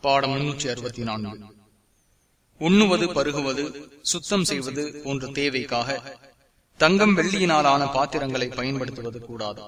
பாடம் முன்னூற்றி அறுபத்தி நான்கு. உண்ணுவது பருகுவது சுத்தம் செய்வது போன்ற தேவைக்காக தங்கம் வெள்ளியினாலான பாத்திரங்களை பயன்படுத்துவது கூடாது.